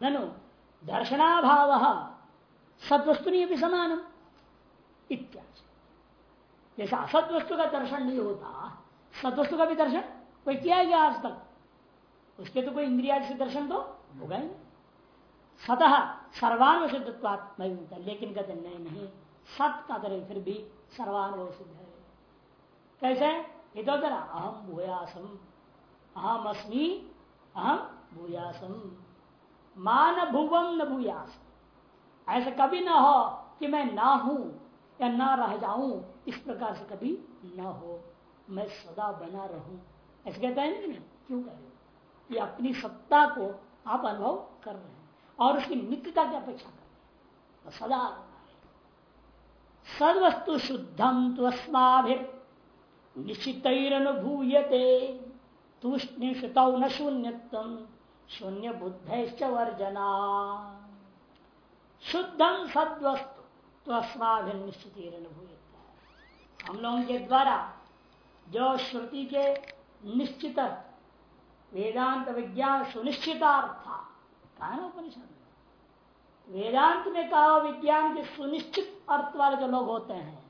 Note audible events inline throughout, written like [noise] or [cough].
ननु, दर्शनाभाव सत्वस्तु भी समान इत्यादि। जैसे असत वस्तु का दर्शन नहीं होता सत्वस्तु का भी दर्शन कोई किया गया आज तक उसके तो कोई इंद्रिया से दर्शन तो होगा ही सतह सर्वान्व सिद्धत्वात्म लेकिन कहते नहीं नहीं, सत का तरह फिर भी सर्वानुभव सिद्ध है। कैसे? इधर अहम भूयासम अहम अस्मी अहम भूयासम। मान भुवम न भूयास। ऐसा कभी ना हो कि मैं ना हूँ या ना रह जाऊँ, इस प्रकार से कभी न हो। मैं सदा बना रहूँ। ऐसे कहता है नहीं क्यों कह रहे ये अपनी सत्ता को आप अनुभव कर रहे हैं और उसकी नित्यता की अपेक्षा कर रहे हैं। तो सदा सदवस्तु शुद्धम त्वस्माभिर निश्चित अनुभूयते तुष्णित न शून्यतम शून्य बुद्ध वर्जना। शुद्धम सद्वस्तु तो अस्माभिन निश्चित हम लोगों के द्वारा जो श्रुति के निश्चित, वेदांत विज्ञान सुनिश्चितार्थ, कहा ना उपनिषद वेदांत में कहा विज्ञान के सुनिश्चित अर्थ वाले जो लोग होते हैं,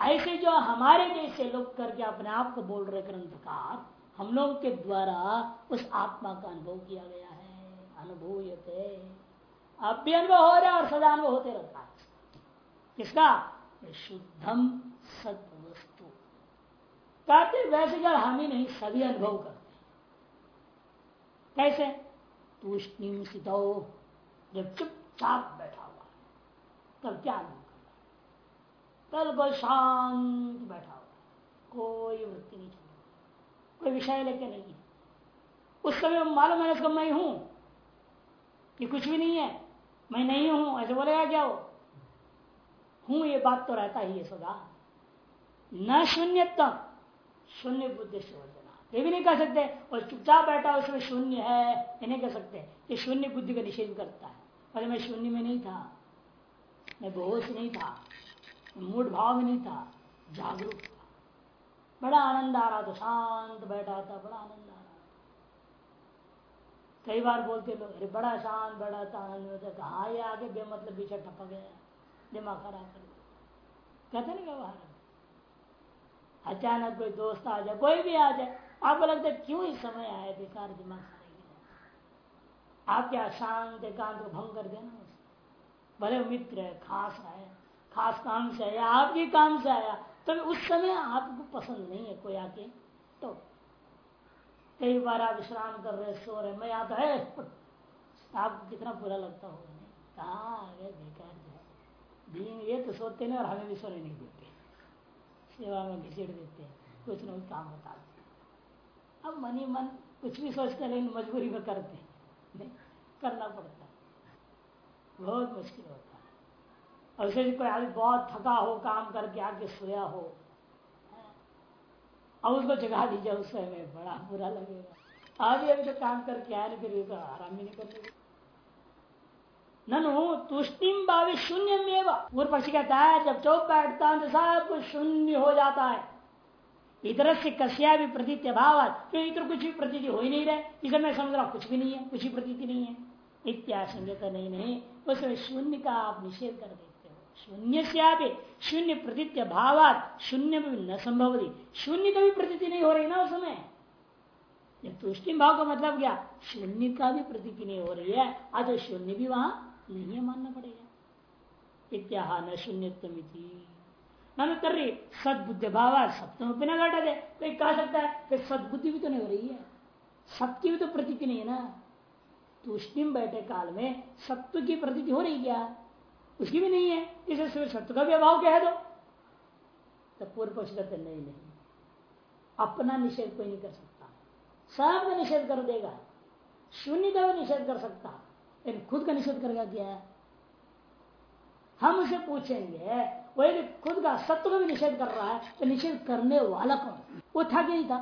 ऐसे जो हमारे जैसे लोग करके अपने आप को बोल रहे ग्रंथकार हम लोग के द्वारा उस आत्मा का अनुभव किया गया है। अनुभव अब भी अनुभव हो रहा है और सदा अनुभव होते रहता है। किसका? शुद्धम सत्य वस्तु कहते वैसे जब हम ही नहीं, सभी अनुभव करते कैसे? तूष्णिम सितो, जब चुपचाप बैठा हुआ तब क्या अनुभव करना कल को शांत बैठा हुआ कोई वृत्ति नहीं कोई विषय लेके नहीं है। उस समय मालूम है इसको मैं हूँ कि कुछ भी नहीं है। मैं नहीं हूँ, ऐसे बोलेगा क्या वो हूँ, ये बात तो रहता ही है सदा। न शून्यतम शून्य बुद्धि से वर्जना। ये भी नहीं कह सकते, और चुपचाप बैठा उसमें शून्य है, ये नहीं कह सकते ये शून्य बुद्धि का निषेध करता है। अरे मैं शून्य में नहीं था। मैं बेहोश नहीं था। मूड भाव में नहीं था। जागरूक। बड़ा आनंद आ रहा था, शांत बैठा था, बड़ा आनंद आ रहा था। कई बार बोलते लोग, अरे बड़ा शांत बैठा था, आनंद में कहा ये आगे बेमतलब पीछे टपक गया, दिमाग खराब कर कहते ना व्यवहार अचानक कोई दोस्त आ जाए, कोई भी आ जाए, आपको लगता है क्यों इस समय आए बेकार दिमाग आप क्या शांत एकांत को भंग कर देना भले मित्र है, खास आया खास काम से आया, आपके काम से आया तो उस समय आपको पसंद नहीं है कोई आके। तो कई बार आप विश्राम कर रहे सो रहे मैं आता है। [laughs] आपको कितना बुरा लगता होगा, नहीं? कहा बेकार दिन ये तो सोते नहीं और हमें भी सोने नहीं देते। सेवा में घिसेड़ देते हैं। कुछ ना कुछ काम बता देते अब मनी मन कुछ भी सोचते लेकिन मजबूरी में करते नहीं, करना पड़ता है। बहुत मुश्किल होता है। और उसे कोई आदमी बहुत थका हो, काम करके आके सोया हो। अब उसको जगा दीजिए, उस समय बड़ा बुरा लगेगा। अभी अभी तो काम करके आए फिर आराम ही नहीं कर ननु तुष्टिम भावी शून्य में पूर्व पक्षी कहता है, जब चौक बैठता है तो सब कुछ शून्य हो जाता है। इधर से कसिया भी प्रतीत अभाव क्यों इधर कुछ भी प्रतीति हो ही नहीं रहे इधर मैं समझ रहा कुछ भी नहीं है, कुछ भी प्रतीति नहीं है। इत्याशंकता नहीं नहीं। उसमें शून्य का आप निषेध कर हो शून्य से आप शून्य प्रतीत भाव शून्य में न संभव शून्य का भी प्रतीति नहीं हो रही ना उस समय। तुष्टि भाव का मतलब क्या? शून्य का भी प्रतीति नहीं हो रही है। आज शून्य भी वहाँ नहीं मानना पड़ेगा। इत्याह न शून्यतम न कर सदबुद्धि भाव सप्तम बिना घटा दे। कोई कह सकता है कि सदबुद्धि भी तो नहीं हो रही है। सत्य भी तो प्रतीति नहीं है ना। तूष्णिम बैठे काल में सत्व की प्रतीति हो रही क्या? उसकी भी नहीं है। इसे सत्य का भी अभाव कह दो। तो पूर्व पक्ष करते नहीं नहीं, अपना निषेध कोई नहीं कर सकता। सब का निषेध कर देगा। शून्य का भी निषेध कर सकता। लेकिन खुद का निषेध करेगा क्या है? हम उसे पूछेंगे वो यदि खुद का सत्य का भी निषेध कर रहा है तो निषेध करने वाला कौन वो था कि नहीं था।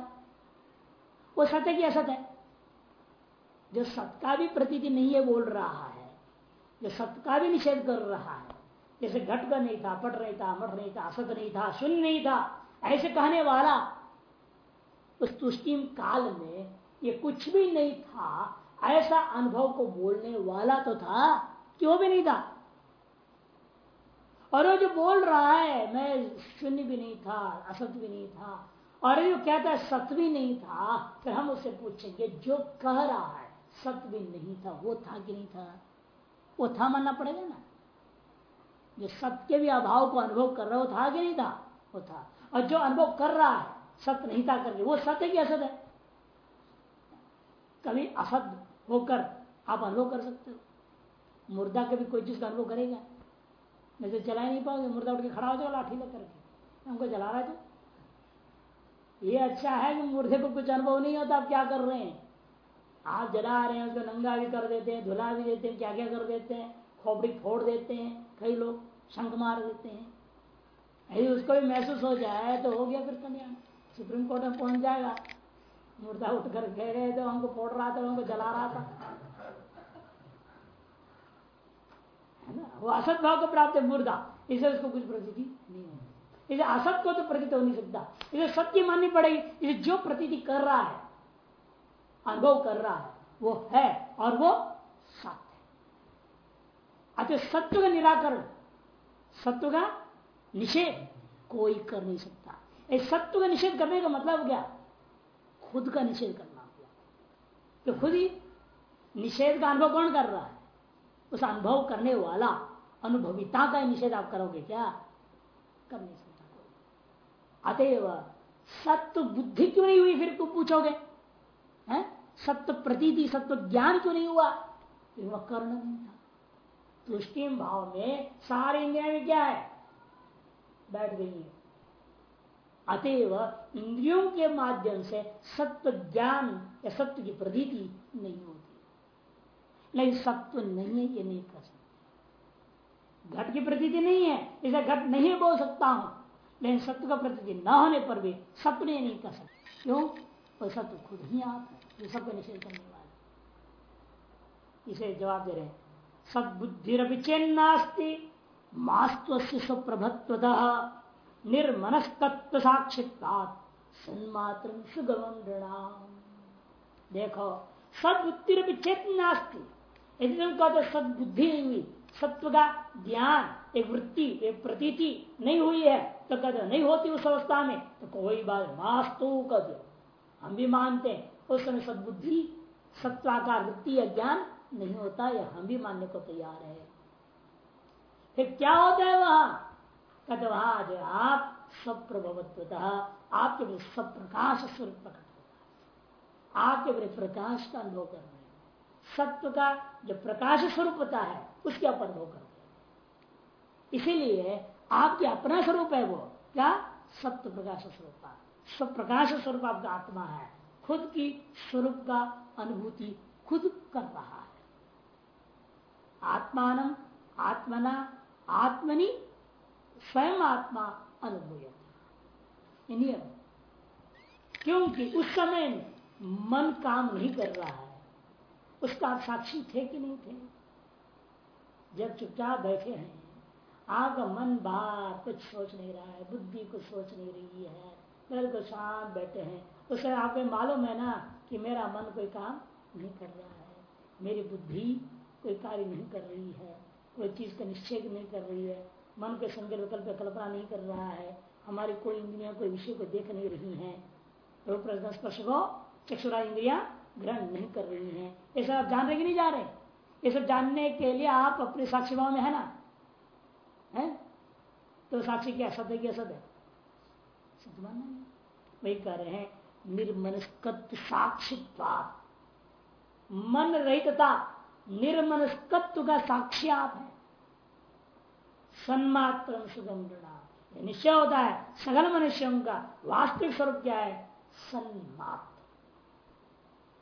वो सत्य की असत है। जो सत्य का भी प्रतीति नहीं है, बोल रहा है जो सत्य का भी निषेध कर रहा है जैसे घट का नहीं था पट नहीं था मठ नहीं था असत नहीं था शून्य नहीं था ऐसे कहने वाला उस तुष्टिम काल में ये कुछ भी नहीं था ऐसा अनुभव को बोलने वाला तो था क्यों भी नहीं था और वो जो बोल रहा है मैं शून्य भी नहीं था असत भी नहीं था और जो कहता है सत्य भी नहीं था फिर हम उससे पूछेंगे जो कह रहा है सत्य भी नहीं था वो था कि नहीं था वो था मानना पड़ेगा ना? जो सत्य के भी अभाव को अनुभव कर रहा हो था कि नहीं था? वो था। और जो अनुभव कर रहा है, सत्य नहीं था करके, वो सत्य की असत है। कभी असत होकर आप अनुभव कर सकते हो। मुर्दा कभी कोई चीज़ का अनुभव करेगा? नहीं तो ही नहीं पाओगे। मुर्दा उठ के खड़ा हो जाओ लाठी लग करके हमको जला रहा है तो? ये अच्छा है कि मुर्दे को कुछ अनुभव नहीं होता, आप क्या कर रहे हैं? आप जला रहे हैं, उसको नंगा भी कर देते हैं, धुला भी देते हैं क्या क्या कर देते हैं, खोपड़ी फोड़ देते हैं, कई लोग शंख मार देते हैं। यदि उसको भी महसूस हो जाए तो हो गया फिर कल्याण। सुप्रीम कोर्ट में पहुँच जाएगा। मुर्दा उठ कर कह रहे थे, हमको फोड़ रहा था, हमको जला रहा था। है ना? वो असत भाव को प्राप्त है, मुर्दा। इसे उसको कुछ प्रतीति नहीं होगी। इसे असत को तो प्रतीत हो नहीं सकता। इसे सत्य माननी पड़ेगी। इसे जो प्रतीति कर रहा है अनुभव कर रहा है। वो है और वो सत्य अच्छा सत्य का निराकरण, सत्य का निषेध कोई कर नहीं सकता। इस सत्य का निषेध करने का मतलब क्या? खुद का निषेध करना तो खुद ही निषेध का अनुभव कौन कर रहा है? उस अनुभव करने वाला, अनुभविता का निषेध आप करोगे क्या? कर नहीं सकता अतएव सत्य बुद्धि क्यों नहीं हुई फिर तुम पूछोगे? हैं? सत्य प्रतीति सत्य ज्ञान क्यों नहीं हुआ? वह कर्ण नहीं था। तुष्टिम भाव में सारे इंद्रिया में क्या है? बैठ गई है। अतएव इंद्रियों के माध्यम से सत्य ज्ञान या सत्य की प्रतीति नहीं होती। लेकिन सत्य नहीं है, ये नहीं कर सकते। घट की प्रतीति नहीं है, इसे घट नहीं बोल सकता हूँ। लेकिन सत्य का प्रतीति न होने पर भी सत्य नहीं कर सकते। क्यों? और सत्य खुद ही आप है जो सबको निषेध करने वाले। इसे जवाब दे रहे सदबुद्धि चेन्नास्ती मास्तव स्वप्रभत्व निर्मनस्तत्व साक्षिता सन्मात्र सुगम देखो सदबुद्धि चेतनास्ती यदि तुम कहते सदबुद्धि नहीं हुई, सत्व का ज्ञान, एक वृत्ति, एक प्रतीति नहीं हुई है तो कहते नहीं होती उस अवस्था में तो कोई बात मास्तु कर हम भी मानते हैं। उस समय सदबुद्धि, सत्वाकार वृत्ति या ज्ञान नहीं होता, यह हम भी मानने को तैयार है। फिर क्या होता है वहाँ? कहते वहाँ जो आप सब प्रभवत्वतः आपके भी सब प्रकाश स्वरूप प्रकट होता है। आपके बड़े प्रकाश का अनुभव कर रहे सत्व का जो प्रकाश स्वरूप होता है, उसके ऊपर अनुभव कर रहे इसीलिए आपके अपना स्वरूप है वो। क्या? सत्य प्रकाश स्वरूप सब प्रकाश स्वरूप आपका आत्मा है। खुद की स्वरूप का अनुभूति खुद कर रहा है। आत्मान, आत्मना, आत्मनि, स्वयं आत्मा अनुभूय नियम। क्योंकि उस समय मन काम नहीं कर रहा है। उसका साक्षी थे कि नहीं थे? जब चुपचाप बैठे हैं। आपका मन कुछ सोच नहीं रहा है, बुद्धि कुछ सोच नहीं रही है। बिल्कुल शांत बैठे हैं। उसे आपको मालूम है ना कि मेरा मन कोई काम नहीं कर रहा है। मेरी बुद्धि कोई कार्य नहीं कर रही है। कोई चीज़ का निश्चय नहीं कर रही है। मन के संकल्प विकल्प कल्पना नहीं कर रहा है। हमारी कोई इंद्रिया, कोई विषय को देख नहीं रही है। रूप स्पर्श को चक्षुरा इंद्रिया ग्रहण नहीं कर रही है। ये सब आप जान रहे कि नहीं जा रहे? ये सब जानने के लिए आप अपने साक्षी भाव में है ना? है? तो साक्षी क्या है क्या है? सिद्ध मानना वही कह रहे हैं निर्मनस्कत्व साक्षित्वा मन रहितता, निर्मनस्कत्व का साक्षी आप है। सन्मात्र सुगम निश्चय होता है, सघन मनुष्यों का वास्तविक स्वरूप क्या है? सन्मात्र।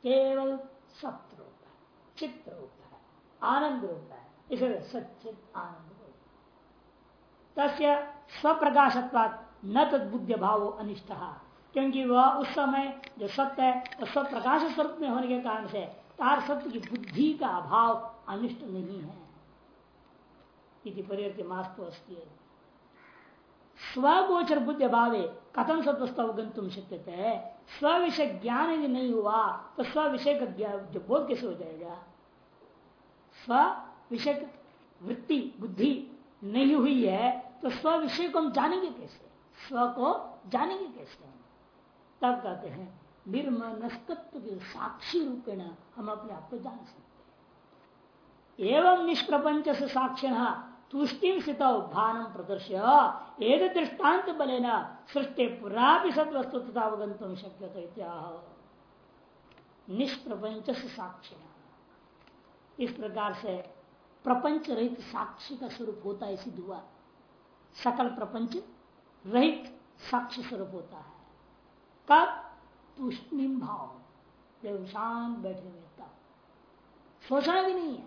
केवल सत्य रूप है, चित्त रूप है, आनंद रूप है। इसलिए सचित आनंद तस्य स्वप्रकाशत्वात् न तदबुद्ध भाव अनिष्ट। क्योंकि वह उस समय जो सत्य है, वह सब प्रकाश स्वरूप में होने के कारण से तार सत्य की बुद्धि का अभाव अनिष्ट नहीं है। स्वगोचर बुद्धि भावे कथम सत्वस्थ अवगंतुम शक्य है स्व विषय ज्ञान यदि नहीं हुआ तो स्व विषय का जो बोध कैसे हो जाएगा? स्व विषय वृत्ति, बुद्धि नहीं हुई है तो स्व विषय को हम जानेंगे कैसे? स्व को जानेंगे कैसे? तब कहते हैं निर्मनस्कत्व के साक्षी रूपेण हम अपने आप को जान सकते एवं निष्प्रपंच से साक्षिण तुष्टि स्थित भानम प्रदर्श एक दृष्टांत बलेन सृष्टि पुरा भी सदवस्तु तथा अवगंतुम शक्य निष्प्रपंच साक्षी इस प्रकार से प्रपंच रहित साक्षी का स्वरूप होता है सिद्ध सकल प्रपंच रहित साक्षी स्वरूप होता है। कब तुष्णिम भाव जब शांत बैठे हुए तब। सोचना भी नहीं है।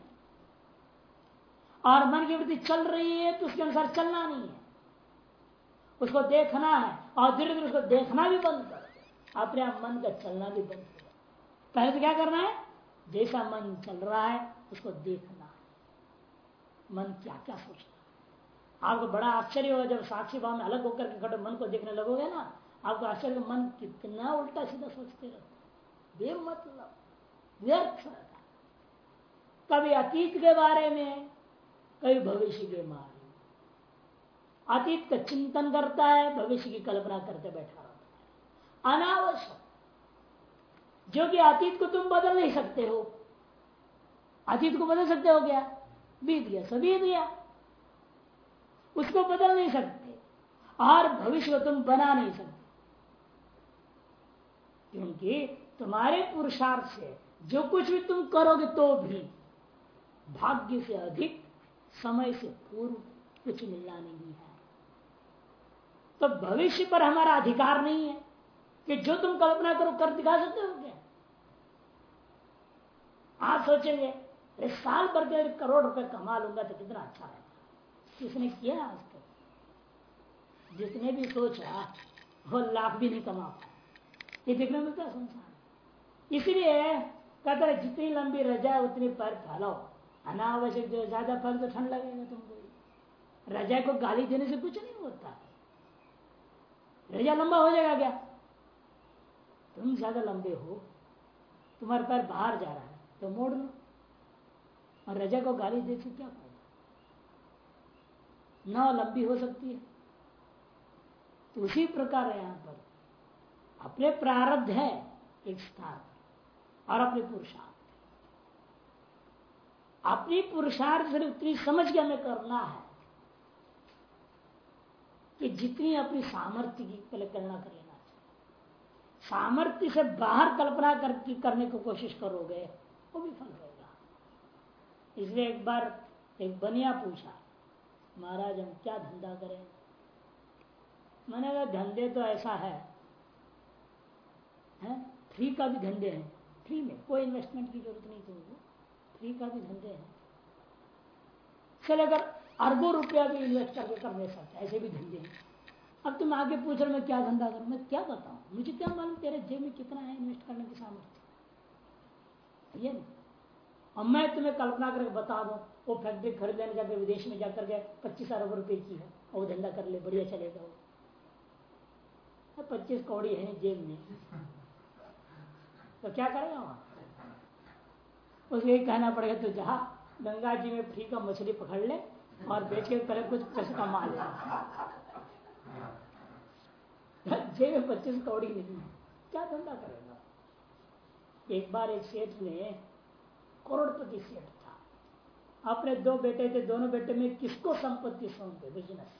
और मन की वृत्ति चल रही है तो उसके अनुसार चलना नहीं है। उसको देखना है और धीरे धीरे उसको देखना भी बंद कर अपने आप मन का चलना भी बंद कर पहले तो क्या करना है? जैसा मन चल रहा है, उसको देखना है। मन क्या क्या सोचता है? आपको बड़ा आश्चर्य होगा जब साक्षी भाव में अलग होकर के मन को देखने लगोगे ना, आपको आश्चर्य मन कितना उल्टा सीधा सोचते रहते बेमतलब, व्यर्थ रहता कभी अतीत के बारे में, कभी भविष्य के बारे में। अतीत का चिंतन करता है, भविष्य की कल्पना करते बैठा रहता है। अनावश्यक। जो कि अतीत को तुम बदल नहीं सकते हो। अतीत को बदल सकते हो क्या? बीत गया सब बीत गया। उसको बदल नहीं सकते। और भविष्य को तुम बना नहीं सकते। क्योंकि तुम्हारे पुरुषार्थ से जो कुछ भी तुम करोगे तो भी भाग्य से अधिक, समय से पूर्व कुछ मिलना नहीं है। तो भविष्य पर हमारा अधिकार नहीं है कि जो तुम कल्पना करो, कर दिखा सकते हो क्या? आप सोचेंगे अरे साल भर के करोड़ रुपए कमा लूँगा तो कितना अच्छा है। किसने किया आज तक। जितने भी सोचा, वो लाख भी नहीं कमा पाए ये है संसार इसलिए कहते हैं जितनी लंबी रजा उतनी पैर फैलाओ। अनावश्यक जो ज़्यादा फल तो ठंड लगेगा तुमको रजा को गाली देने से कुछ नहीं होता। रजा लंबा हो जाएगा क्या? तुम ज़्यादा लंबे हो, तुम्हारे पैर बाहर जा रहा है तो मोड़ लो। और रजा को गाली दे से क्या न लंबी हो सकती है। तो उसी प्रकार है यहाँ पर। अपने प्रारब्ध है एक स्थान और अपने पुरुषार्थ। अपनी पुरुषार्थ से उतनी समझ के हमें करना है कि जितनी अपनी सामर्थ्य की पहले कल्पना कर लेना चाहिए। सामर्थ्य से बाहर कल्पना कर, करने की कोशिश करोगे वो भी फल होगा इसलिए एक बार एक बनिया पूछा महाराज हम क्या धंधा करें? मैंने कहा, धंधे तो ऐसा है। है? फ्री का भी धंधे हैं। फ्री में कोई इन्वेस्टमेंट की ज़रूरत नहीं तुमको फ्री का भी धंधे हैं। चल, अगर अरबों रुपया भी इन्वेस्ट करके कर ले सकते ऐसे भी धंधे हैं। अब तुम आगे पूछ रहे मैं क्या धंधा करूँ? मैं क्या बताऊँ? मुझे क्या मालूम तेरे जेब में कितना है इन्वेस्ट करने की सामर्थ्य? ये अब मैं तुम्हें कल्पना करके बता दू वो फैक्ट्री खरीद लेने जाकर विदेश में जाकर के पच्चीस अरब रुपए की है। वो धंधा कर ले, बढ़िया चलेगा वो। पच्चीस कौड़ी है जेब में। तो क्या करेगा वहाँ उसको यही कहना पड़ेगा तो जहाँ गंगा जी में फ्री का मछली पकड़ ले और बेच के पहले कुछ पैसे कमा ले। जेब में पच्चीस कौड़ी नहीं क्या धंधा करेगा? एक बार एक सेठ ने करोड़पति सेठ था। अपने दो बेटे थे दोनों बेटे में किसको संपत्ति सौंपे बिज़नेस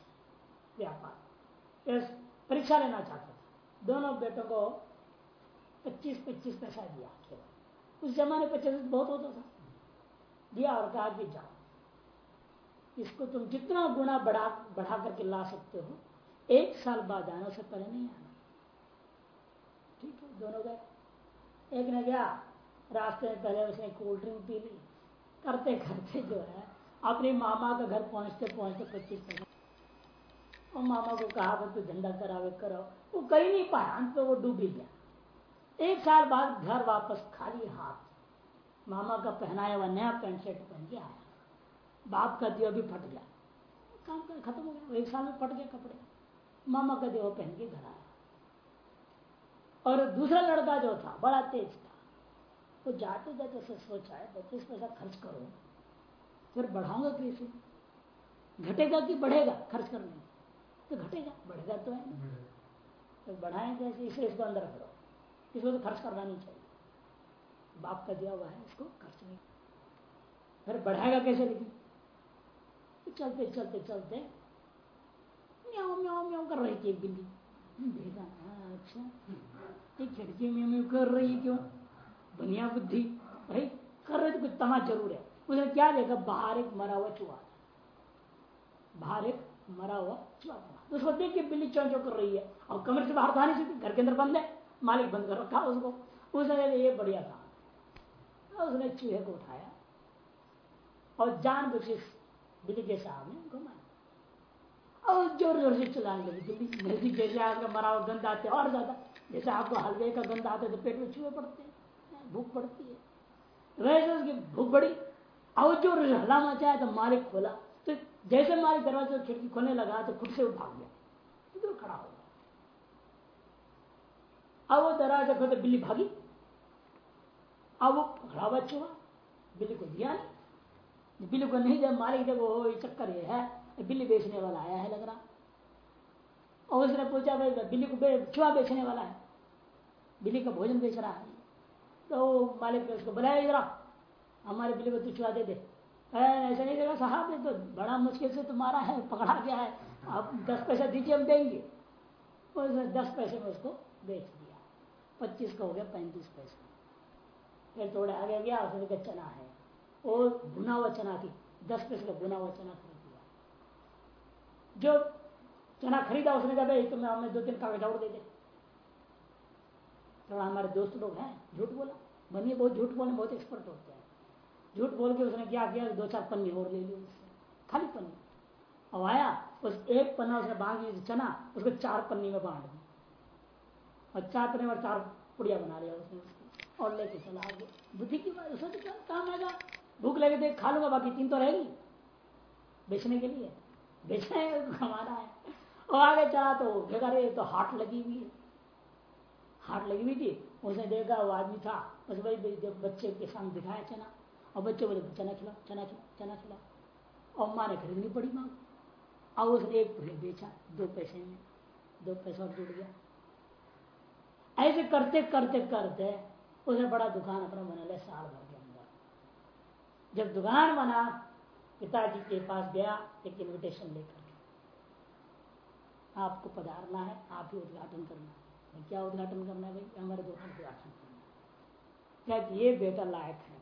व्यापार। परीक्षा लेना चाहता था। दोनों बेटों को पच्चीस पच्चीस पैसा दिया उस जमाने पच्चीस बहुत होता था। दिया और कहा कि जाओ। इसको तुम जितना गुना बढ़ा बढ़ा करके ला सकते हो? एक साल बाद आना से पहले नहीं आना। ठीक है, दोनों गए। एक ने गया, रास्ते में पहले उसने कोल्ड ड्रिंक पी ली। करते करते जो है, अपने मामा का घर पहुँचते पहुँचते पच्चीस और मामा को कहा तो झंडा करावे कराओ वो कहीं नहीं पाया, अंत तो वो डूब ही गया। एक साल बाद घर वापस खाली हाथ। मामा का पहनाया हुआ नया पैंट शर्ट पहन के आया। बाप का दिया भी फट गया। काम कर खत्म हो गया। एक साल में फट गया कपड़े। मामा का देव पहन के घर आया। और दूसरा लड़का जो था, बड़ा तेज था। वो जाते जाते से सोचा है पच्चीस पैसा खर्च करो। फिर बढ़ाऊँगा कैसे घटेगा कि बढ़ेगा खर्च करने तो घटेगा बढ़ेगा तो है तो बढ़ाएँ कैसे इसे इसको अंदर करो इसको तो खर्च करना नहीं चाहिए। बाप का दिया हुआ है इसको खर्च नहीं। फिर बढ़ाएगा कैसे लेकिन? तो चलते चलते चलते म्याओ म्याओ म्याओ कर रही थी एक बिल्ली। देखा हाँ अच्छा। ये खिड़की में कर रही क्यों बनिया बुद्धि भाई कर रहे तो कुछ तमा ज़रूर है। उसने क्या देखा? बाहर एक मरा हुआ चुहा बाहर एक मरा हुआ चुहा तो उसको देख के बिल्ली चौ चौ कर रही है। और कमरे से बाहर तो नहीं सकती घर के अंदर बंद है। मालिक बंद कर रखा उसको। उसने ये बढ़िया काम उसने चूहे को उठाया और जान बुझ बिल्ली के सामने घुमाया और ज़ोर ज़ोर से चलाने लगी। बिल्ली नज़दीक जैसे आपका मरा हुआ गंद आते और ज़्यादा। जैसे आपको हलवे का गंद आते तो पेट में चूहे पड़ते हैं। भूख पड़ती है। वैसे उसकी भूख बड़ी और ज़ोर से हला मचाया तो मालिक खोला। तो जैसे मालिक दरवाजे खिड़की खोलने लगा तो खुद से वो भाग गया। इधर खड़ा हो गया। अब वो दरवाज़ा खोलते बिल्ली भागी। अब वो खड़ा हुआ बिल्ली को दिया नहीं। बिल्ली को नहीं जब मालिक जब वो चक्कर ये है। बिल्ली बेचने वाला आया है लग रहा। और उसने पूछा भाई बिल्ली को बे, बेचने वाला है। बिल्ली का भोजन बेच रहा है। तो मालिक ने उसको बुलाया, इधर हमारे बिल्ली को चुहा दे दे ऐसा नहीं देगा साहब, ये तो बड़ा मुश्किल से तुम्हारा है, पकड़ा गया है। आप दस पैसे दीजिए, हम देंगे। उसने दस पैसे में उसको बेच दिया। पच्चीस का हो गया, पैंतीस पैसे। फिर थोड़ा आगे गया, उसने कहा, चना है। और भुना हुआ चना थी। दस पैसे का भुना हुआ चना खरीद दिया जो चना खरीदा, उसने कहा, भाई तुम्हें हमें दो तीन कागज़ और दे दे। थोड़ा हमारे दोस्त लोग हैं, झूठ बोला। बनिए बहुत झूठ बोलने बहुत एक्सपर्ट होते हैं। झूठ बोल के उसने क्या किया? दो चार पन्नी और ले ली उससे। खाली पन्नी। अब आया, उस एक पन्ना उसने बाँध चना, उसको चार पन्नी में बांट दी। और चार पन्ने में चार पुड़िया बना लिया उसने और लेके चला आगे। बुद्धि की बात तो काम आएगा? भूख लगे देख खा लूँगा, बाकी तीन तो रहेगी। बेचने के लिए। बेचना है कमाना है। और आगे चला तो देखा रे तो हाट लगी हुई है। हाट लगी हुई थी, उसने देखा वो आदमी था। बस भाई बच्चे के सामने दिखाया चना। और बच्चे बोले, चना खिला चना खिला चना खिला। और माँ ने खरीदनी पड़ी माँ। और उसने एक बेचा, दो पैसे में। दो पैसा और जुड़ गया। ऐसे करते करते करते उसने बड़ा दुकान अपना बना लिया, साल भर के अंदर। जब दुकान बना, पिताजी के पास गया, एक इन्विटेशन लेकर आपको पधारना है, आप ही उद्घाटन करना है। क्या उद्घाटन करना है भाई? हमारे दुकान उद्घाटन क्या ये बेटा लायक है?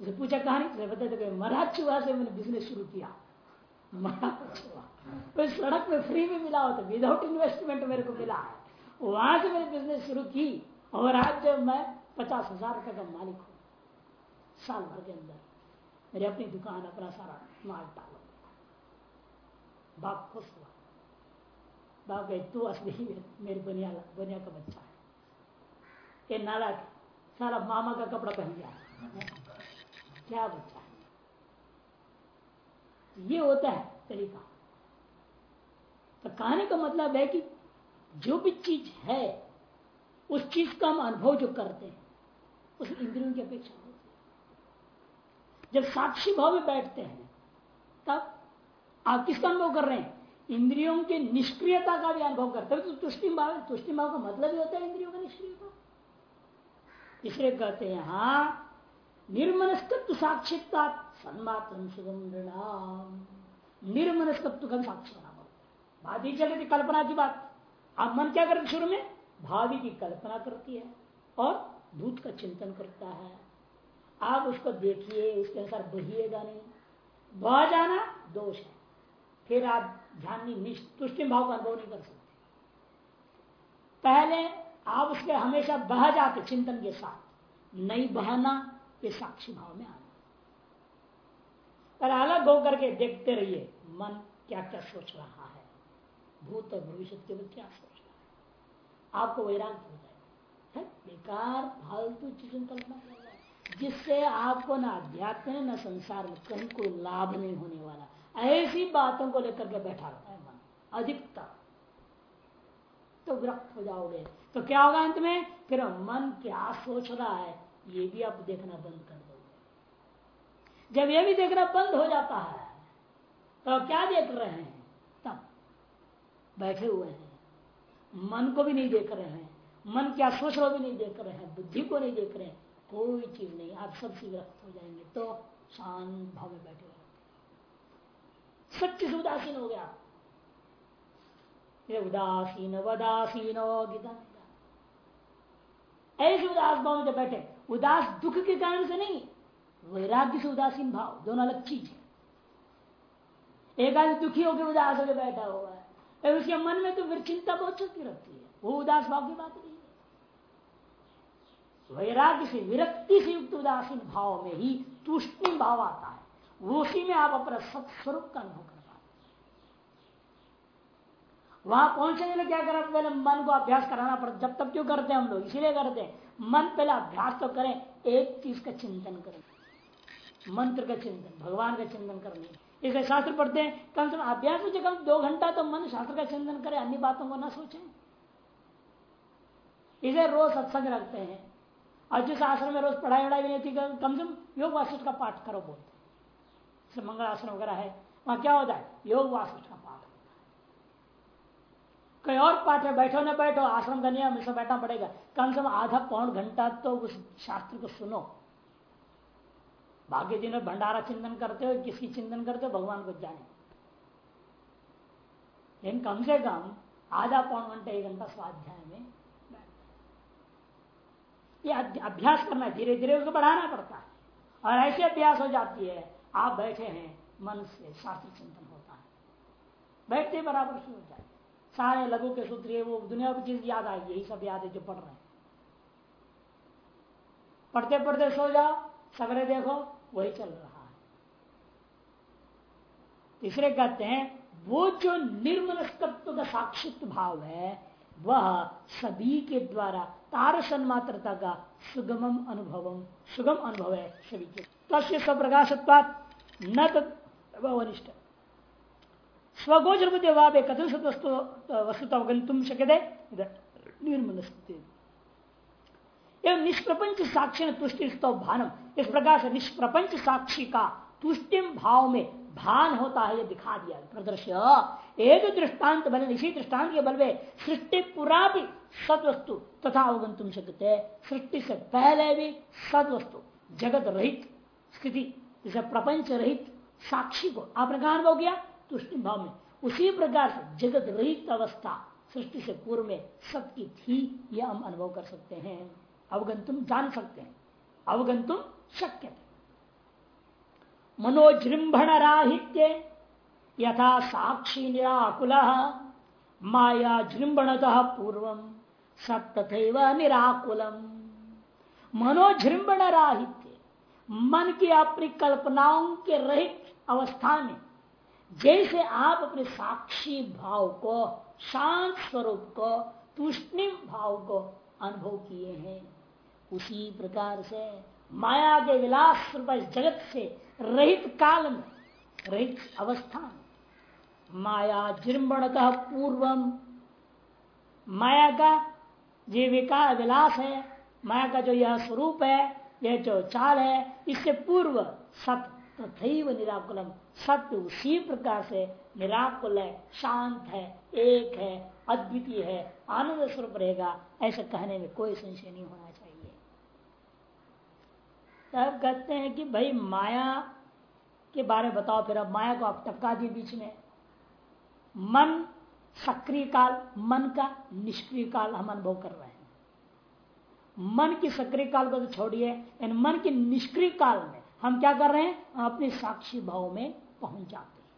उसे पूछा कहानी? बता दे मरा चुहा से मैंने बिज़नेस शुरू किया। मरा चुहा। सड़क में फ्री में मिला होता विदाउट इन्वेस्टमेंट मेरे को मिला है। वहाँ से मैंने बिज़नेस शुरू की और आज जब मैं पचास हज़ार रुपए का मालिक हूँ, साल भर के अंदर, मेरी अपनी दुकान, अपना सारा माल डालो बाप खुश हुआ। बाप गए तू असली मेरी बनिया बनिया का बच्चा है। ये नाला सारा मामा का कपड़ा पहन गया क्या बच्चा है? ये होता है तरीका। तो कहने का मतलब है कि जो भी चीज़ है, उस चीज़ का हम अनुभव जो करते हैं, उस इंद्रियों की अपेक्षा होती है। जब साक्षी भाव में बैठते हैं, तब आप किसका अनुभव कर रहे हैं? इंद्रियों के निष्क्रियता का भी अनुभव करते तो तुष्टि भाव तुष्टि भाव का मतलब ही होता है इंद्रियों का निष्क्रियता। इसलिए कहते हैं हाँ निर्मनस्कत्व साक्षिता सन्मात्र सुगम निर्मनस्कत्व का साक्षी होना भावी जगत कल्पना की बात। आप मन क्या करते शुरू में? भावी की कल्पना करती है और भूत का चिंतन करता है। आप उसको देखिए, उसके अनुसार बहिएगा नहीं। बह जाना दोष है। फिर आप ध्यान नहीं तुष्टि भाव का अनुभव नहीं कर सकते। पहले आप उसके हमेशा बह जाते चिंतन के साथ। नहीं बहना, ये साक्षी भाव में आना। पर अलग होकर के देखते रहिए, मन क्या क्या सोच रहा है। भूत और भविष्य के लिए क्या सोच रहा है। आपको वैराग हो जाएगा। बेकार, फालतू चीज़ों कल्पना जिससे आपको ना अध्यात्म न संसार में कहीं कोई लाभ नहीं होने वाला। ऐसी बातों को लेकर के बैठा रहता है मन। अधिकता तो विरक्त हो जाओगे। तो क्या होगा अंत में? फिर मन क्या सोच रहा है, ये भी आप देखना बंद कर दोगे। जब ये भी देखना बंद हो जाता है तो क्या देख रहे हैं? तब बैठे हुए हैं। मन को भी नहीं देख रहे हैं। मन क्या सोच रहा भी नहीं देख रहे हैं। बुद्धि को नहीं देख रहे हैं। कोई चीज़ नहीं। आप सबसे विरक्त हो जाएँगे। तो शांत भाव में बैठे सच्ची से उदासीन हो गया। ये उदासीन, वदासीन गीता ऐसे उदास भाव में जब बैठे, उदास दुख के कारण से नहीं, वैराग्य से उदासीन भाव, दोनों अलग चीज़ है। एक आदमी दुखी होकर उदास होकर बैठा हुआ है उसके मन में तो फिर चिंता बहुत चलती रहती है। वो उदास भाव की बात नहीं है। वैराग्य से, विरक्ति से युक्त उदासीन भाव में ही तुष्टि भाव आता है। उसी में आप अपना सत्स्वरूप का अनुभव कर पाते वहाँ पहुँचने लिए क्या करा? पहले मन को अभ्यास कराना पड़ता। जब तक क्यों करते हैं हम लोग? इसीलिए करते हैं। मन पहले अभ्यास तो करें, एक चीज़ का चिंतन करें। मंत्र का चिंतन, भगवान का चिंतन करने। इसे शास्त्र पढ़ते हैं, कम से कम अभ्यास में कम दो घंटा तो मन शास्त्र का चिंतन करे, अन्य बातों को ना सोचें। इसे रोज सत्संग रखते हैं। और जिस आश्रम में रोज पढ़ाई वढ़ाई भी नहीं थी, कम से कम योग वासिष्ठ का पाठ करो बोलते मंगल आश्रम वगैरह है, वहाँ क्या होता है? योग वासिष्ठ का पाठ कहीं और पाठ है बैठो ना बैठो, आश्रम का नियम इसे बैठना पड़ेगा। कम से कम आधा पौन घंटा तो उस शास्त्र को सुनो। बाकी दिन भंडारा चिंतन करते हो किसकी चिंतन करते हो भगवान को जाने। लेकिन कम से कम आधा पौन घंटे, एक घंटा स्वाध्याय में ये अभ्यास करना है धीरे धीरे उसको बढ़ाना पड़ता है। और ऐसे अभ्यास हो जाती है आप बैठे हैं, मन से शास्त्र चिंतन होता है। बैठते बराबर से हो जाए। सारे लघु के सूत्र वो दुनिया की चीज़ याद आएगी, यही सब याद है जो पढ़ रहे हैं। पढ़ते पढ़ते सो जाओ सगरे देखो, वही चल रहा है। तीसरे कहते हैं, वो जो निर्मनस्तत्व का साक्षित्व भाव है, वह सभी के द्वारा तारसन मात्रता का सुगम अनुभव सुगम अनुभव है सभी के। तस्य स्वप्रकाशत्वात न तनिष्ठ स्वगोचर बुद्धि भाव कथन वस्तु वस्तुता अवगंतुम शक्य निर्मल एवं निष्प्रपंच साक्षी ने तुष्टि भानम इस प्रकार से निष्प्रपंच साक्षी का तुष्टिम भाव में भान होता है ये दिखा दिया प्रदर्श एक दृष्टांत बने इसी दृष्टांत के बल में सृष्टि पूरा भी सदवस्तु तथा अवगंतुम सकते सृष्टि से पहले भी सदवस्तु। जगत रहित स्थिति जैसे प्रपंच रहित साक्षी को आपने कहा अनुभव किया तुष्टि भाव में। उसी प्रकार से जगत रहित अवस्था सृष्टि से पूर्व में सबकी थी यह हम अनुभव कर सकते हैं। अवगंतुम जान सकते हैं। अवगंतुम शक्य मनोजृंभण राहित्य यथा साक्षी निराकुल माया जृंभणत पूर्व सत्व निराकुलम। मनोजृंभण राहित्य मन की अपनी कल्पनाओं के रहित अवस्था में, जैसे आप अपने साक्षी भाव को, शांत स्वरूप को, तुष्णिम भाव को अनुभव किए हैं। उसी प्रकार से माया के विलास जगत से रहित काल में, रहित अवस्था में, माया जृंबणतः पूर्वम, माया का जीविका विलास है, माया का जो यह स्वरूप है यह जो चाल है, इससे पूर्व सत तथैव निराकुलम। सत्य उसी प्रकार से निराकुल है, शांत है, एक है, अद्वितीय है, आनंद स्वरूप रहेगा, ऐसा कहने में कोई संशय नहीं होना चाहिए। तब कहते हैं कि भाई माया के बारे में बताओ फिर, अब माया को आप टपका दिए बीच में। मन सक्रिय काल, मन का निष्क्रिय काल हम अनुभव कर रहे हैं। मन की सक्रिय काल को तो छोड़िए मन के निष्क्रिय काल में हम क्या कर रहे हैं? हम अपने साक्षी भाव में पहुँच जाते हैं।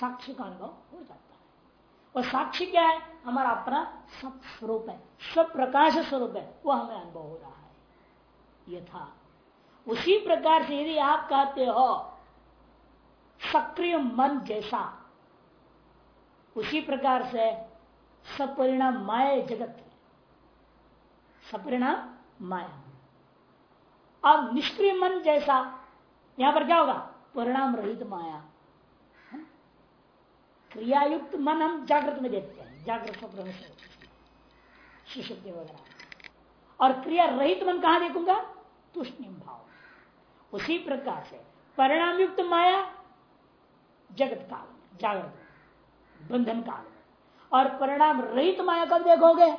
साक्षी का अनुभव हो जाता है। और साक्षी क्या है? हमारा अपना सब स्वरूप है, सब प्रकाश स्वरूप है वह हमें अनुभव हो रहा है। यथा उसी प्रकार से यदि आप कहते हो, सक्रिय मन जैसा, उसी प्रकार से सपरिणाम माया जगत सपरिणाम माया अब निष्क्रिय मन जैसा, यहाँ पर क्या होगा? परिणाम रहित माया क्रियायुक्त मन हम जागृत में देखते हैं, जागृत स्वप्न सुषुप्ति वगैरह। और क्रिया रहित मन कहा देखूँगा? तुष्णिम भाव। उसी प्रकार से परिणाम युक्त माया जगत काल में, जागृत बंधन काल और परिणाम रहित माया कब देखोगे?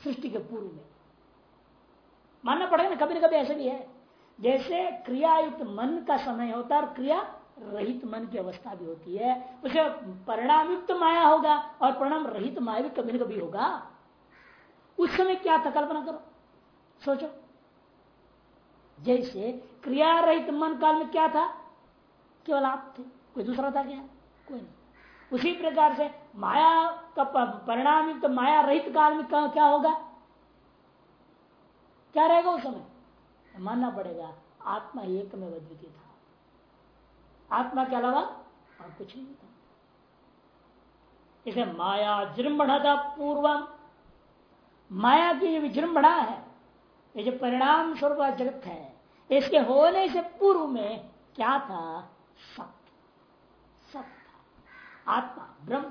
सृष्टि के पूर्व में। मानना पड़ेगा ना कभी ना कभी ऐसे भी है। जैसे क्रियायुक्त मन का समय होता है और क्रिया रहित मन की अवस्था भी होती है। उसे परिणाम युक्त माया होगा और परिणाम रहित माया भी कभी ना कभी होगा। उस समय क्या था, कल्पना करो, सोचो। जैसे क्रिया रहित मन काल में क्या था? केवल आप थे, कोई दूसरा था क्या? कोई नहीं। उसी प्रकार से माया का परिणाम युक्त माया रहित काल में क्या होगा? क्या रहेगा उस समय? मानना पड़ेगा, आत्मा एक में अद्वितीय था। आत्मा के अलावा और कुछ नहीं था। इसे माया जृंबण था पूर्वम। माया की जो विजृंभणा है, ये जो परिणाम स्वरूप जगत है, इसके होने से पूर्व में क्या था? सत्य। सत्य आत्मा ब्रह्म।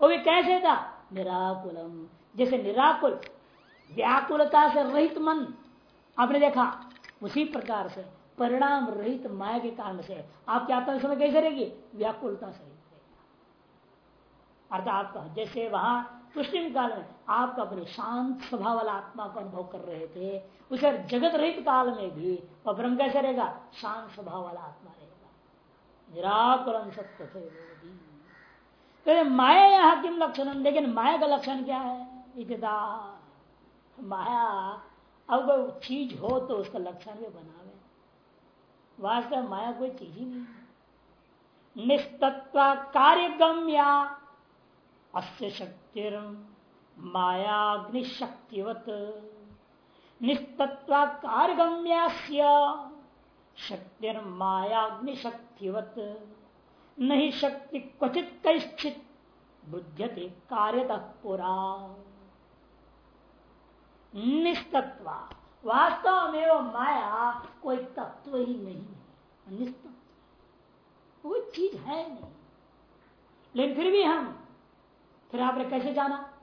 वो भी कैसे था? निराकुलम। जैसे निराकुल व्याकुलता से रहित मन। आपने देखा, उसी प्रकार से परिणाम रहित माया के कारण से। आपकी आत्मा इस समय कैसे रहेगी? व्याकुलता से अर्थात जैसे वहाँ पुष्टिम काल में आप अपने शांत स्वभाव वाला आत्मा का अनुभव कर रहे थे, उसे जगत रहित काल में भी वह ब्रह्म कैसे रहेगा? शांत स्वभाव वाला आत्मा रहेगा। निराकुलम सत्य तो माया यहाँ किम लक्षण लेकिन माया का लक्षण क्या है? इतना माया कोई चीज़ हो तो उसका लक्षण भी बनावे। वास्तव माया कोई चीज़ ही नहीं है। निस्तत्व कार्यगम्या अस्य शक्ति मायाग्निशक्तिवत। निस्तत्व कार्यगम्या शक्तिर्मायाग्निशक्तिवत नहीं शक्ति क्वचित कैश्चित बुध्यते कार्यतः पुरा। निस्तत्व। वास्तव में वो माया कोई तत्व ही नहीं है। निस्तत्व। कोई चीज़ है नहीं। लेकिन फिर भी हम, फिर आपने कैसे जाना?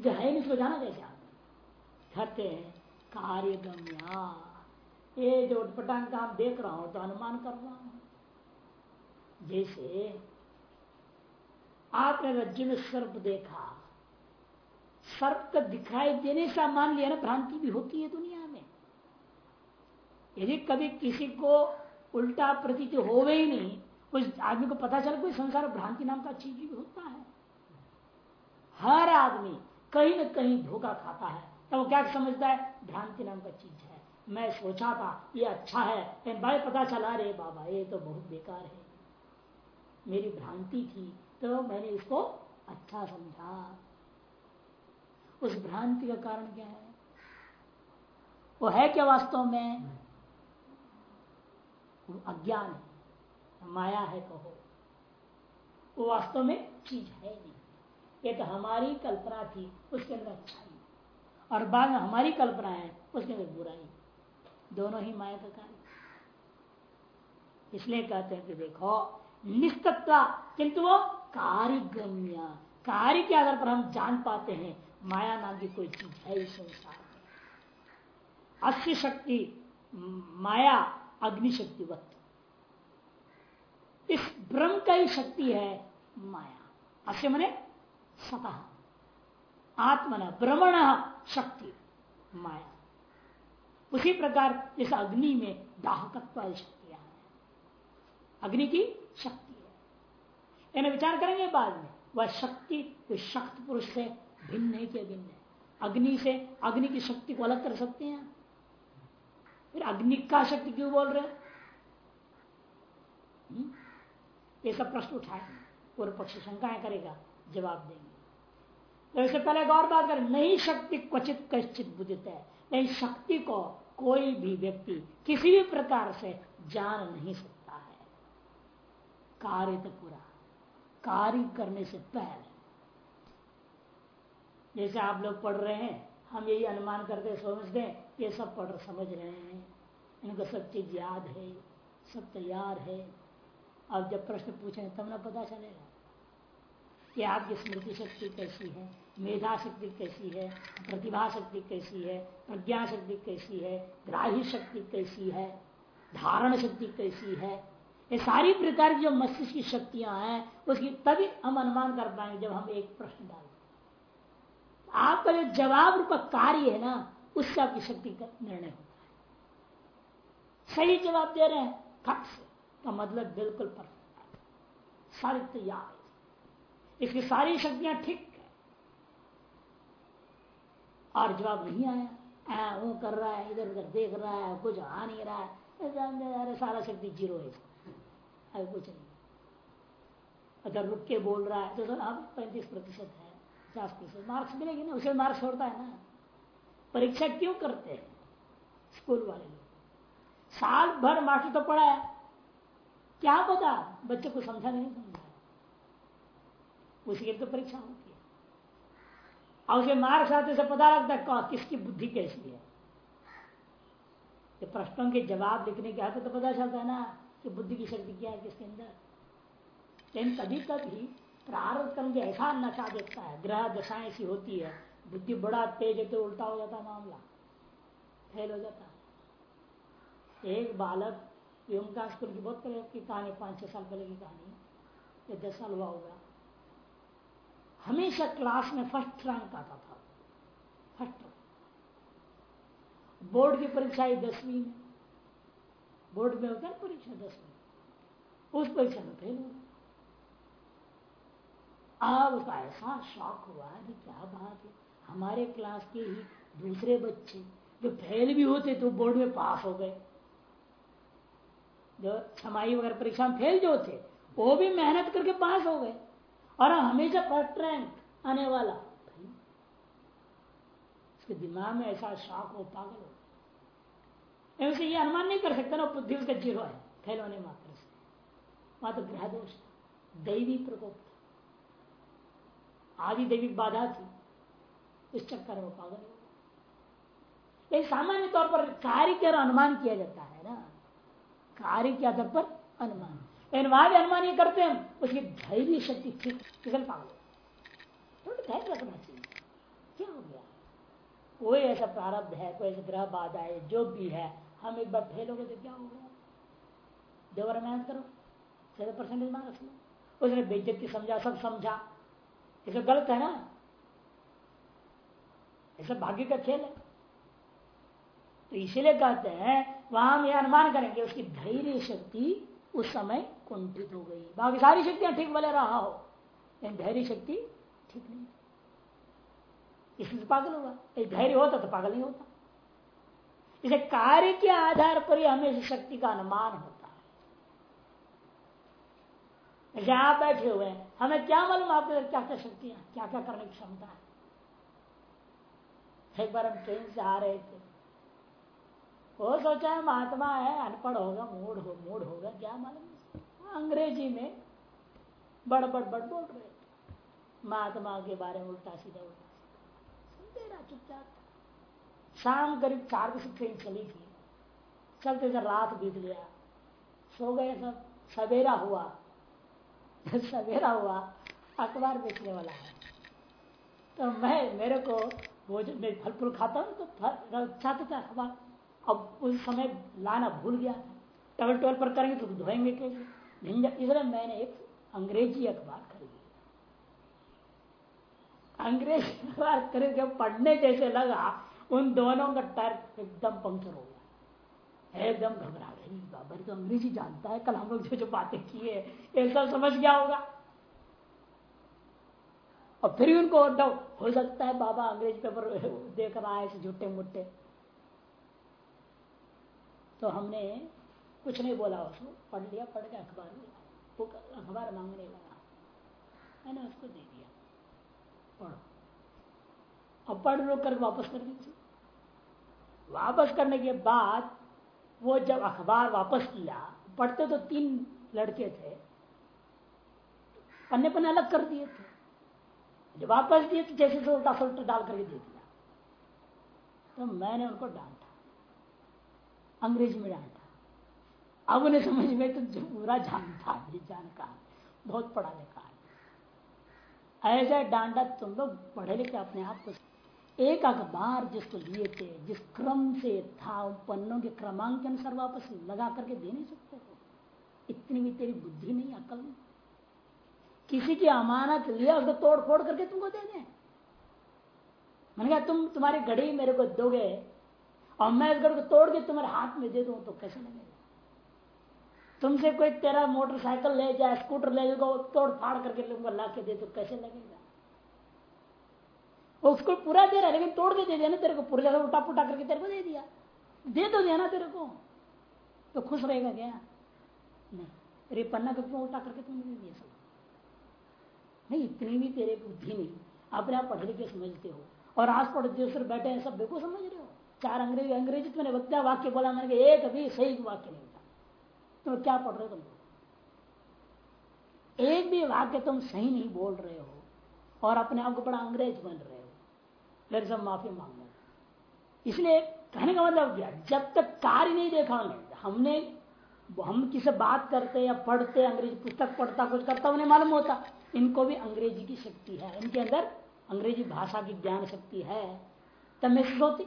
जो है नहीं, उसको जाना कैसे आप कहते हैं कार्य गम्या ये जो उठपटांग का आप देख रहा हूँ तो अनुमान कर रहा हूँ। जैसे आपने रज्जु में सर्प देखा सर्प दिखाई देने से मान लिया ना, भ्रांति भी होती है दुनिया में। यदि कभी किसी को उल्टा प्रतीति हो ही नहीं, उस आदमी को पता चला कोई संसार भ्रांति नाम का चीज़ भी होता है। हर आदमी कहीं न कहीं धोखा खाता है। तो वो क्या समझता है? भ्रांति नाम का चीज़ है। मैं सोचा था, ये अच्छा है। लेकिन भाई पता चला रे बाबा, ये तो बहुत बेकार है। मेरी भ्रांति थी तो मैंने इसको अच्छा समझा। उस भ्रांति का कारण क्या है? वो है क्या वास्तव में? अज्ञान है। माया है कहो। वो वास्तव में चीज़ है नहीं। ये तो हमारी कल्पना थी, उसके अंदर अच्छाई और बाद में हमारी कल्पना है, उसके अंदर बुराई दोनों ही माया का कार्य इसलिए कहते हैं कि देखो निस्तत्ता किंतु वो कार्यगम्य, कार्य के आधार पर हम जान पाते हैं। माया नाम की कोई चीज़, है इस संसार। में अस्य शक्ति माया, अग्निशक्तिवत। इस ब्रह्म का ही शक्ति है माया। अस्य मने सतह आत्मन भ्रमण शक्ति, माया। उसी प्रकार इस अग्नि में दाहकत्व शक्तियाँ हैं। अग्नि की शक्ति है। विचार करेंगे बाद में। वह शक्ति शक्त पुरुष से भिन्न है कि अभिन्न है? अग्नि से अग्नि की शक्ति को अलग कर सकते हैं फिर अग्नि का शक्ति क्यों बोल रहे हम्म? ये सब प्रश्न उठाए। पूर्व पक्ष शंकाएँ करेगा, जवाब देंगे। तो इससे पहले और बात करें। नई शक्ति क्वचित कश्चित बुद्धित है। नहीं शक्ति को कोई भी व्यक्ति किसी भी प्रकार से जान नहीं सकता है। कार्य तो पूरा। कार्य करने से पहले जैसे आप लोग पढ़ रहे हैं, हम यही अनुमान करते समझते हैं, ये सब पढ़ समझ रहे हैं। इनको सब चीज़ याद है, सब तैयार है। अब जब प्रश्न पूछेंगे, तब ना पता चलेगा कि आपकी स्मृति शक्ति कैसी है, मेधा शक्ति कैसी है, प्रतिभा शक्ति कैसी है, प्रज्ञा शक्ति कैसी है, ग्राही शक्ति कैसी है, धारण शक्ति कैसी है। ये सारी प्रकार की जो मस्तिष्क की शक्तियाँ हैं, उसकी तभी हम अनुमान कर पाएँगे जब हम एक प्रश्न डालते आपका जो जवाब रूप कार्य है ना उससे आपकी शक्ति का निर्णय होता है। सही जवाब दे रहे हैं खट से। का मतलब बिल्कुल परफेक्ट सारी तैयार है। इसकी सारी शक्तियाँ ठीक है। और जवाब नहीं आया। आ, वो कर रहा है इधर उधर देख रहा है कुछ आ नहीं रहा है। अरे सारा शक्ति ज़ीरो है अरे कुछ नहीं। अगर रुक के बोल रहा है तो सर अब पैंतीस प्रतिशत है। पचास मार्क्स मिलेगी ना, उसे मार्क्स छोड़ता है ना। परीक्षा क्यों करते हैं? स्कूल वाले लोग। साल भर मास्टर तो पढ़ा है। क्या पता? बच्चे को समझा नहीं समझा उसकी तो परीक्षा होती है। और उसे मार्क्स आते से पता लगता है किसकी बुद्धि कैसी है? प्रश्नों के जवाब लिखने के आते तो पता चलता है ना, कि बुद्धि की शक्ति क्या है किसके अंदर? लेकिन कभी कभी प्रारंभ कर्म ऐसा नशा देखता है, ग्रह दशाएँ ऐसी होती है, बुद्धि बड़ा तेज है तो उल्टा हो जाता मामला फेल हो जाता है। एक बालक स्कूल की बहुत पहले की कहानी पाँच छह साल पहले की कहानी या दस साल हुआ होगा। हमेशा क्लास में फ़र्स्ट रैंक आता था। फ़र्स्ट रैंक बोर्ड की परीक्षा आई दसवीं में। बोर्ड में होता है परीक्षा, दसवीं। उस परीक्षा में फेल हो अब उसका ऐसा शौक हुआ कि क्या बात है। हमारे क्लास के ही दूसरे बच्चे जो फेल भी होते तो बोर्ड में पास हो गए। जो छमाई वगैरह परीक्षा में फेल जो थे वो भी मेहनत करके पास हो गए। और हमेशा फ़र्स्ट रैंक आने वाला। उसके दिमाग में ऐसा शौक हो, पागल हो उसे ये अनुमान नहीं कर सकता ना बुद्धि उसका ज़ीरो है फेल होने मात्र से। मात्र ग्रह दोष, दैवी प्रकोप। आदि दैविक बाधा थी। इस चक्कर में पागल एक सामान्य तौर पर कार्य के अनुमान किया जाता है ना। कार्य के आधार पर अनुमान। लेकिन वहाँ भी अनुमान ये करते हैं, उसकी धैर्य शक्ति ठीक निकल पागल थोड़ा धैर्य रखना चाहिए। क्या हो गया? कोई ऐसा प्रारब्ध है, कोई ऐसा ग्रह बाधा है, जो भी है, हम एक बार फेल हो गए तो क्या हो गया? दोबारा मेहनत करो। ज़्यादा परसेंटेज मार्क्स लो। उसने बेइज्जती समझा, सब समझा। ये सब गलत है ना? ऐसा भाग्य का खेल है। तो इसीलिए कहते हैं, वहाँ हम यह अनुमान करेंगे, उसकी धैर्य शक्ति उस समय कुंठित हो गई। बाकी सारी शक्तियाँ ठीक भले रहा हो, लेकिन धैर्य शक्ति ठीक नहीं। इसलिए पागल होगा। धैर्य होता तो पागल नहीं होता। इसे कार्य के आधार पर ही हमें शक्ति का अनुमान है जैसे आप बैठे हुए हैं। हमें क्या मालूम आपके अंदर क्या क्या शक्तियाँ क्या क्या करने की क्षमता है? एक बार हम ट्रेन से आ रहे थे। वो सोचा है, महात्मा है, अनपढ़ होगा मूड हो मूड होगा, क्या मालूम? अंग्रेज़ी में बड़ बड़ बड़ बोल रहे महात्मा के बारे में उल्टा सीधा उल्टा सुनते रहा, चुपचाप। शाम करीब चार बजे ट्रेन चली थी। चलते चल रात बीत गया। सो गए सब। सवेरा हुआ। [laughs] सवेरा हुआ, अखबार बेचने वाला है। तो मैं, मेरे को वो जो मैं फल फूल खाता हूँ तो चाहता था अखबार। अब उस समय लाना भूल गया टबल टोल पर करेंगे तो धोएँगे कैसे? झंझट इसलिए मैंने एक अंग्रेज़ी अखबार खरीदी। अंग्रेज़ी अखबार खरीद के पढ़ने जैसे लगा, उन दोनों का टायर एकदम पंक्चर हो गया। एकदम घबरा गई बाबा तो अंग्रेज़ी जानता है, कल हम लोग जो जो बातें किए ये सब समझ गया होगा। और फिर उनको डाउट हो सकता है बाबा अंग्रेज़ पेपर देख रहा है झूठे मुट्टे तो हमने कुछ नहीं बोला, उसको पढ़ लिया, पढ़ के अखबार वो अखबार मांगने लगा। मैंने उसको दे दिया। पढ़ो। अब पढ़ लो कर वापस कर दीजिए। वापस करने के बाद वो जब अखबार वापस किया, पढ़ते तो तीन लड़के थे पन्ने पन्ने अलग कर दिए थे। जब वापस दिए तो जैसे उल्टा सुल्टा डाल करके दे दिया। तो मैंने उनको डांटा। अंग्रेज़ी में डांटा। अब उन्हें समझ में तो पूरा जानता है जानकार बहुत पढ़ा लिखा है। ऐसा डांडा तुम लोग पढ़े लिखे अपने आप को एक अखबार जिसको लिए थे, जिस क्रम से था पन्नों के क्रमांक के अनुसार वापस लगा करके दे नहीं सकते हो इतनी भी तेरी बुद्धि नहीं, अकल नहीं। किसी की अमानत लिया उसको तोड़ फोड़ करके तुमको दे दें। मैंने कहा, तुम तुम्हारी घड़ी मेरे को दोगे और मैं इस घड़ी को तोड़ के तुम्हारे हाथ में दे दू तो कैसे लगेगा? तुमसे कोई तेरा मोटरसाइकिल ले जाए, स्कूटर ले जाएगा तोड़ फाड़ करके तुमको ला के दे तो कैसे लगेगा? उसको पूरा दे रहा है, लेकिन तोड़ के दे दिया ना तेरे को, पूरा उठा पुटा करके तेरे को दे दिया। दे तो दिया ना तेरे को। तो खुश रहेगा क्या? नहीं। तेरे पन्ना को क्यों उल्टा करके तुमने दे दिया नहीं, इतनी भी तेरे बुद्धि नहीं। अपने आप पढ़ लिखे समझते हो। और आस पड़ोस जो बैठे हैं, सब बिल्कुल समझ रहे हो? चार अंग्रेज़ी अंग्रेज़ी तो मैंने वक्ता वाक्य बोला, मैंने एक अभी सही वाक्य नहीं था। तो क्या पढ़ रहे हो तुम? एक भी वाक्य तुम सही नहीं बोल रहे हो और अपने आप को बड़ा अंग्रेज़ बन रहे हो। फिर सब माफ़ी मांग मांगना इसलिए कहने का मतलब क्या जब तक कार्य नहीं देखा उन्हें हमने, हम किसे बात करते या पढ़ते, अंग्रेज़ी पुस्तक पढ़ता, कुछ करता, उन्हें मालूम होता। इनको भी अंग्रेज़ी की शक्ति है। इनके अंदर अंग्रेज़ी भाषा की ज्ञान शक्ति है। तब महसूस होती।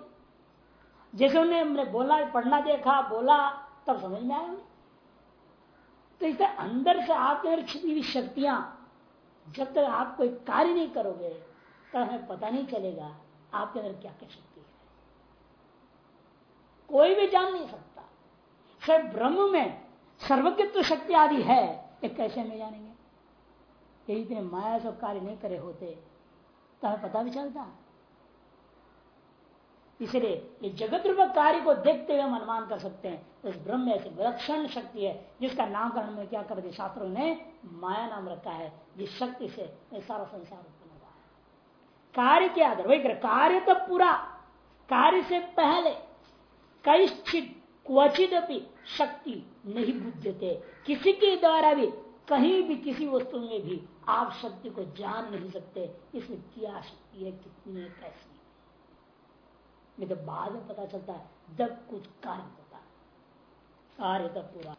जैसे उन्हें हमने बोला, पढ़ना देखा, बोला, तब समझ में आया तो इसे अंदर से आपके अंदर छिपी हुई शक्तियाँ। जब तक आप कोई कार्य नहीं करोगे, तब हमें पता नहीं चलेगा आपके अंदर क्या क्या शक्ति है? कोई भी जान नहीं सकता। सिर्फ़ ब्रह्म में सर्वज्ञत्व शक्ति आदि है, ये कैसे में जानेंगे? यही इतने माया सब कार्य नहीं करे होते तो हमें पता भी चलता। इसलिए ये जगत रूप कार्य को देखते हुए हम अनुमान कर सकते हैं इस ब्रह्म ऐसी विलक्षण शक्ति है, जिसका नामकरण में क्या कर दिया शास्त्रों ने माया नाम रखा है, जिस शक्ति से सारा संसार उत्पन्न हुआ है। कार्य के आधार वही कार्य तो पूरा, कार्य से पहले कई क्वचित शक्ति नहीं बुद्धते किसी के द्वारा भी, कहीं भी किसी वस्तु में भी आप शक्ति को जान नहीं सकते। इसमें क्या शक्ति है कितनी है कैसी नहीं तो बाद में पता चलता है, जब कुछ कार्य होता है। कार्य तो पूरा